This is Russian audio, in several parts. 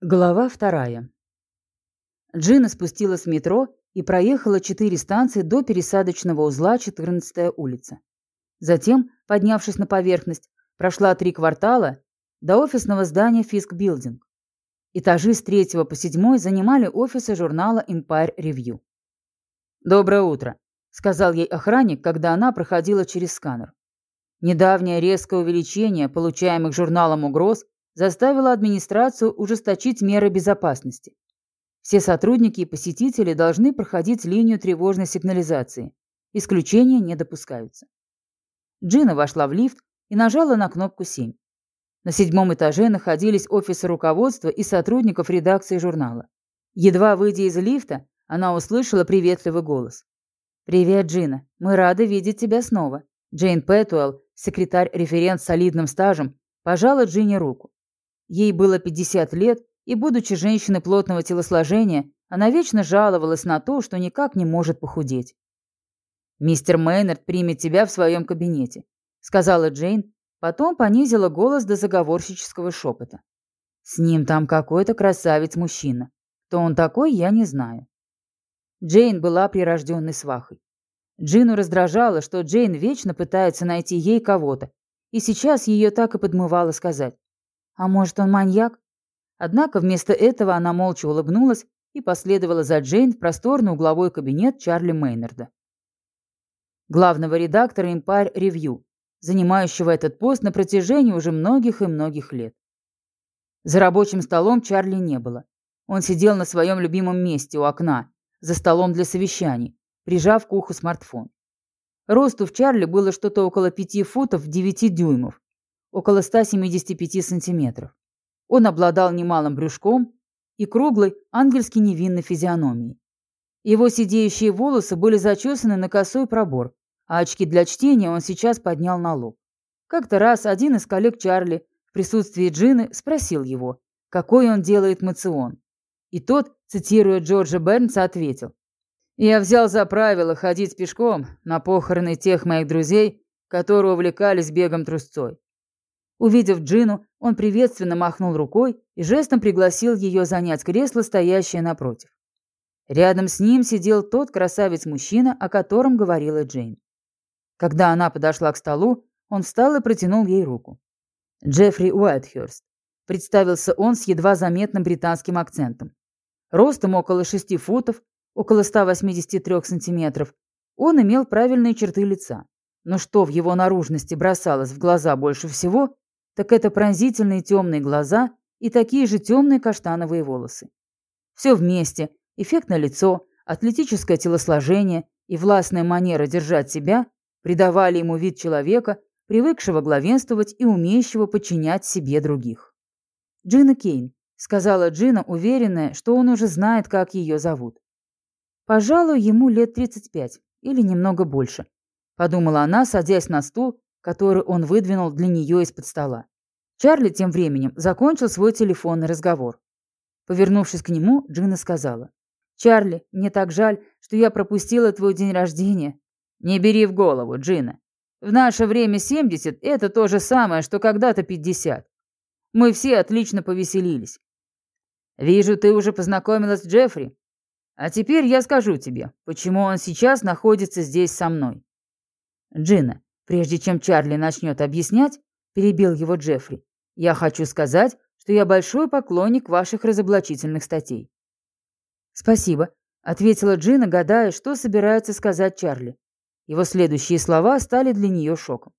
Глава вторая. Джина спустилась в метро и проехала четыре станции до пересадочного узла 14-я улица. Затем, поднявшись на поверхность, прошла три квартала до офисного здания Fisk Building. Этажи с третьего по седьмой занимали офисы журнала Empire Review. «Доброе утро», — сказал ей охранник, когда она проходила через сканер. Недавнее резкое увеличение получаемых журналом угроз заставила администрацию ужесточить меры безопасности. Все сотрудники и посетители должны проходить линию тревожной сигнализации. Исключения не допускаются. Джина вошла в лифт и нажала на кнопку 7. На седьмом этаже находились офисы руководства и сотрудников редакции журнала. Едва выйдя из лифта, она услышала приветливый голос. «Привет, Джина. Мы рады видеть тебя снова». Джейн Пэтуэлл, секретарь-референт с солидным стажем, пожала Джине руку. Ей было 50 лет, и, будучи женщиной плотного телосложения, она вечно жаловалась на то, что никак не может похудеть. «Мистер Мейнард примет тебя в своем кабинете», — сказала Джейн, потом понизила голос до заговорщического шепота. «С ним там какой-то красавец-мужчина. Кто он такой, я не знаю». Джейн была прирожденной свахой. Джину раздражало, что Джейн вечно пытается найти ей кого-то, и сейчас ее так и подмывало сказать. А может, он маньяк? Однако вместо этого она молча улыбнулась и последовала за Джейн в просторный угловой кабинет Чарли Мейнарда. Главного редактора Empire Review, занимающего этот пост на протяжении уже многих и многих лет. За рабочим столом Чарли не было. Он сидел на своем любимом месте у окна, за столом для совещаний, прижав к уху смартфон. Росту в Чарли было что-то около пяти футов 9 дюймов, около 175 сантиметров. Он обладал немалым брюшком и круглой, ангельски невинной физиономией. Его сидеющие волосы были зачесаны на косой пробор, а очки для чтения он сейчас поднял на лоб. Как-то раз один из коллег Чарли в присутствии Джины спросил его, какой он делает мацион. И тот, цитируя Джорджа Бернса, ответил. «Я взял за правило ходить пешком на похороны тех моих друзей, которые увлекались бегом трусцой. Увидев Джину, он приветственно махнул рукой и жестом пригласил ее занять кресло, стоящее напротив. Рядом с ним сидел тот красавец-мужчина, о котором говорила Джейн. Когда она подошла к столу, он встал и протянул ей руку. Джеффри Уайтхерст. Представился он с едва заметным британским акцентом. Ростом около 6 футов, около 183 сантиметров, он имел правильные черты лица. Но что в его наружности бросалось в глаза больше всего, так это пронзительные темные глаза и такие же темные каштановые волосы. Все вместе, эффектное лицо, атлетическое телосложение и властная манера держать себя придавали ему вид человека, привыкшего главенствовать и умеющего подчинять себе других. «Джина Кейн», — сказала Джина, уверенная, что он уже знает, как ее зовут. «Пожалуй, ему лет 35 или немного больше», — подумала она, садясь на стул который он выдвинул для нее из-под стола. Чарли тем временем закончил свой телефонный разговор. Повернувшись к нему, Джина сказала. «Чарли, мне так жаль, что я пропустила твой день рождения». «Не бери в голову, Джина. В наше время 70 – это то же самое, что когда-то 50. Мы все отлично повеселились. Вижу, ты уже познакомилась с Джеффри. А теперь я скажу тебе, почему он сейчас находится здесь со мной. Джина, Прежде чем Чарли начнет объяснять, перебил его Джеффри, я хочу сказать, что я большой поклонник ваших разоблачительных статей. Спасибо, ответила Джина, гадая, что собирается сказать Чарли. Его следующие слова стали для нее шоком.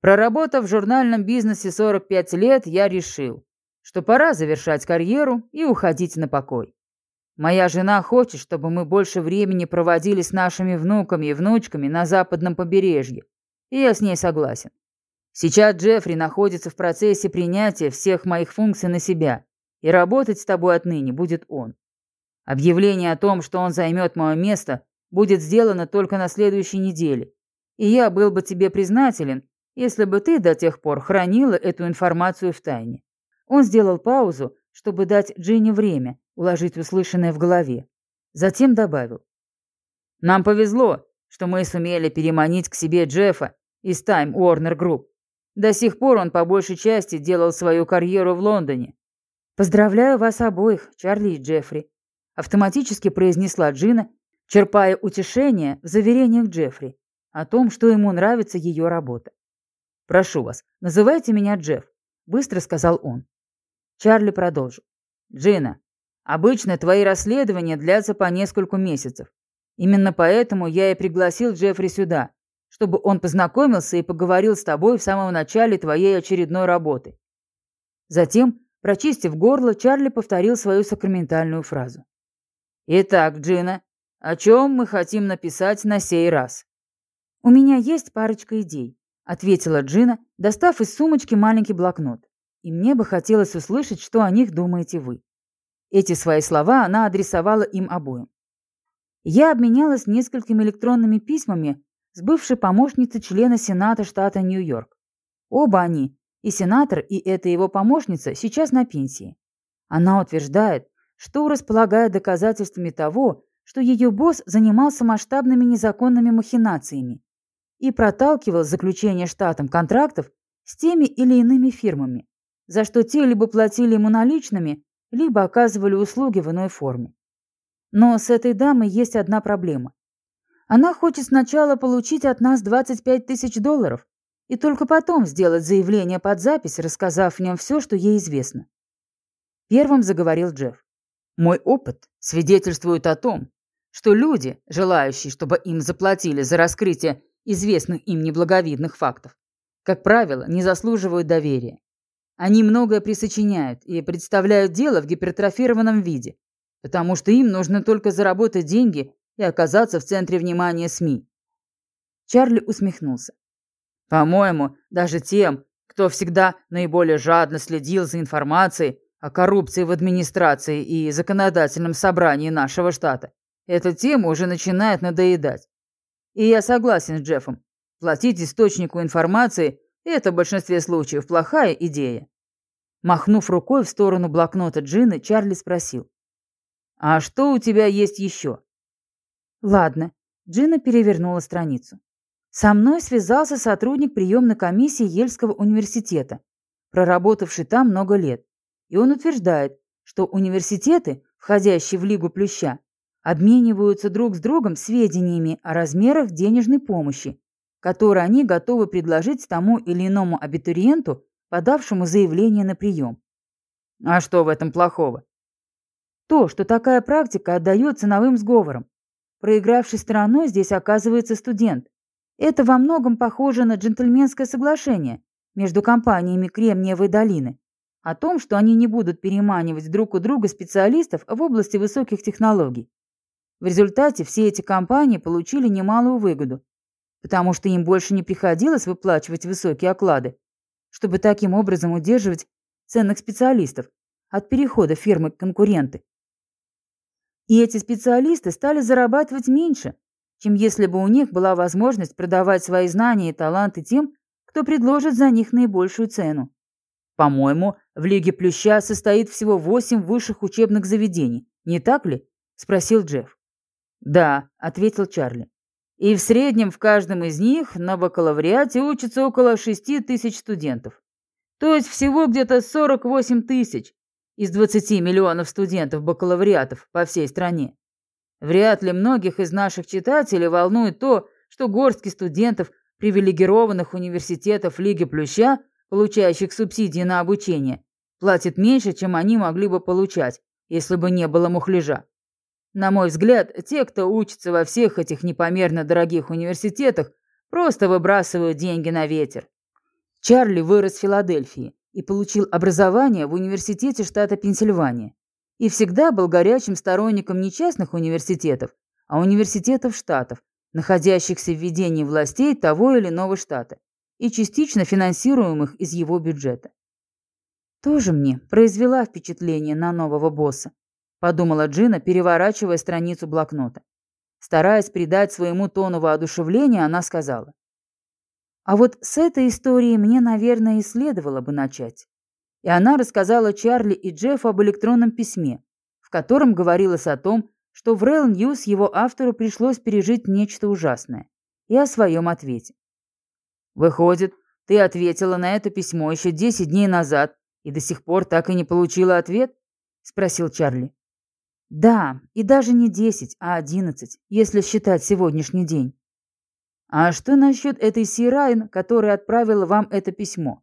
Проработав в журнальном бизнесе 45 лет, я решил, что пора завершать карьеру и уходить на покой. Моя жена хочет, чтобы мы больше времени проводили с нашими внуками и внучками на западном побережье, и я с ней согласен. Сейчас Джеффри находится в процессе принятия всех моих функций на себя, и работать с тобой отныне будет он. Объявление о том, что он займет мое место, будет сделано только на следующей неделе, и я был бы тебе признателен, если бы ты до тех пор хранила эту информацию в тайне. Он сделал паузу, чтобы дать Джинни время уложить услышанное в голове. Затем добавил. «Нам повезло, что мы сумели переманить к себе Джеффа из Time Warner Group. До сих пор он по большей части делал свою карьеру в Лондоне. «Поздравляю вас обоих, Чарли и Джеффри», — автоматически произнесла Джина, черпая утешение в заверениях Джеффри о том, что ему нравится ее работа. «Прошу вас, называйте меня Джефф», — быстро сказал он. Чарли продолжил. «Джина, обычно твои расследования длятся по нескольку месяцев. Именно поэтому я и пригласил Джеффри сюда, чтобы он познакомился и поговорил с тобой в самом начале твоей очередной работы». Затем Прочистив горло, Чарли повторил свою сакраментальную фразу. «Итак, Джина, о чем мы хотим написать на сей раз?» «У меня есть парочка идей», — ответила Джина, достав из сумочки маленький блокнот. «И мне бы хотелось услышать, что о них думаете вы». Эти свои слова она адресовала им обоим. Я обменялась несколькими электронными письмами с бывшей помощницей члена Сената штата Нью-Йорк. Оба они и сенатор, и эта его помощница сейчас на пенсии. Она утверждает, что располагает доказательствами того, что ее босс занимался масштабными незаконными махинациями и проталкивал заключение штатом контрактов с теми или иными фирмами, за что те либо платили ему наличными, либо оказывали услуги в иной форме. Но с этой дамой есть одна проблема. Она хочет сначала получить от нас 25 тысяч долларов, и только потом сделать заявление под запись, рассказав в нем все, что ей известно. Первым заговорил Джефф. «Мой опыт свидетельствует о том, что люди, желающие, чтобы им заплатили за раскрытие известных им неблаговидных фактов, как правило, не заслуживают доверия. Они многое присочиняют и представляют дело в гипертрофированном виде, потому что им нужно только заработать деньги и оказаться в центре внимания СМИ. Чарли усмехнулся. По-моему, даже тем, кто всегда наиболее жадно следил за информацией о коррупции в администрации и законодательном собрании нашего штата, эта тема уже начинает надоедать. И я согласен с Джеффом. Платить источнику информации – это в большинстве случаев плохая идея. Махнув рукой в сторону блокнота Джины, Чарли спросил. «А что у тебя есть еще?» «Ладно». Джина перевернула страницу. Со мной связался сотрудник приемной комиссии Ельского университета, проработавший там много лет. И он утверждает, что университеты, входящие в Лигу Плюща, обмениваются друг с другом сведениями о размерах денежной помощи, которые они готовы предложить тому или иному абитуриенту, подавшему заявление на прием. А что в этом плохого? То, что такая практика отдает ценовым сговорам. Проигравшей стороной здесь оказывается студент, это во многом похоже на джентльменское соглашение между компаниями Кремниевой долины о том, что они не будут переманивать друг у друга специалистов в области высоких технологий. В результате все эти компании получили немалую выгоду, потому что им больше не приходилось выплачивать высокие оклады, чтобы таким образом удерживать ценных специалистов от перехода фирмы к конкуренты. И эти специалисты стали зарабатывать меньше, чем если бы у них была возможность продавать свои знания и таланты тем, кто предложит за них наибольшую цену. По-моему, в Лиге Плюща состоит всего восемь высших учебных заведений, не так ли? спросил Джефф. Да, ответил Чарли. И в среднем в каждом из них на бакалавриате учатся около шести тысяч студентов. То есть всего где-то 48 тысяч из 20 миллионов студентов бакалавриатов по всей стране. Вряд ли многих из наших читателей волнует то, что горстки студентов привилегированных университетов Лиги Плюща, получающих субсидии на обучение, платят меньше, чем они могли бы получать, если бы не было мухляжа. На мой взгляд, те, кто учится во всех этих непомерно дорогих университетах, просто выбрасывают деньги на ветер. Чарли вырос в Филадельфии и получил образование в университете штата Пенсильвания и всегда был горячим сторонником не частных университетов, а университетов штатов, находящихся в ведении властей того или иного штата и частично финансируемых из его бюджета. «Тоже мне произвела впечатление на нового босса», подумала Джина, переворачивая страницу блокнота. Стараясь придать своему тону воодушевления, она сказала. «А вот с этой истории мне, наверное, и следовало бы начать» и она рассказала Чарли и Джеффу об электронном письме, в котором говорилось о том, что в Rail News его автору пришлось пережить нечто ужасное, и о своем ответе. «Выходит, ты ответила на это письмо еще 10 дней назад И до сих пор так и не получила ответ? Спросил Чарли. Да, и даже не десять, а одиннадцать, если считать сегодняшний день. А что насчет этой Сирайн, которая отправила вам это письмо?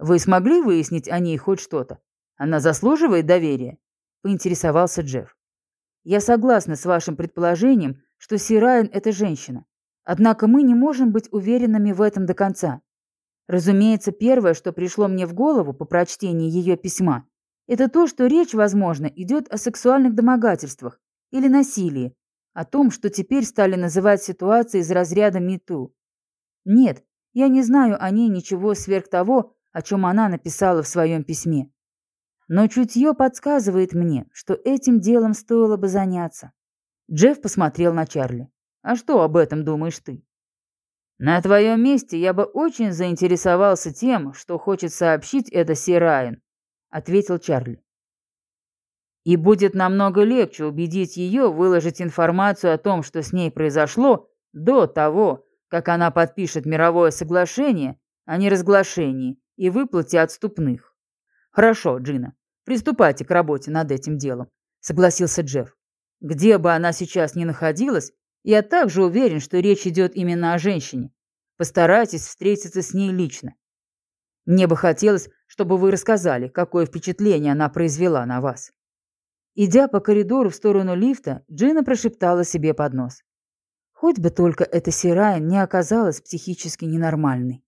Вы смогли выяснить о ней хоть что-то? Она заслуживает доверия? Поинтересовался Джефф. Я согласна с вашим предположением, что Сирайн – это женщина. Однако мы не можем быть уверенными в этом до конца. Разумеется, первое, что пришло мне в голову по прочтении ее письма, это то, что речь, возможно, идет о сексуальных домогательствах или насилии, о том, что теперь стали называть ситуацией из разряда МИТУ. Нет, я не знаю о ней ничего сверх того, о чем она написала в своем письме. Но чутье подсказывает мне, что этим делом стоило бы заняться. Джефф посмотрел на Чарли. «А что об этом думаешь ты?» «На твоем месте я бы очень заинтересовался тем, что хочет сообщить это Си Райан», — ответил Чарли. «И будет намного легче убедить ее выложить информацию о том, что с ней произошло, до того, как она подпишет мировое соглашение о неразглашении и выплате отступных». «Хорошо, Джина, приступайте к работе над этим делом», — согласился Джефф. «Где бы она сейчас ни находилась, я также уверен, что речь идет именно о женщине. Постарайтесь встретиться с ней лично. Мне бы хотелось, чтобы вы рассказали, какое впечатление она произвела на вас». Идя по коридору в сторону лифта, Джина прошептала себе под нос. «Хоть бы только эта Сирайн не оказалась психически ненормальной».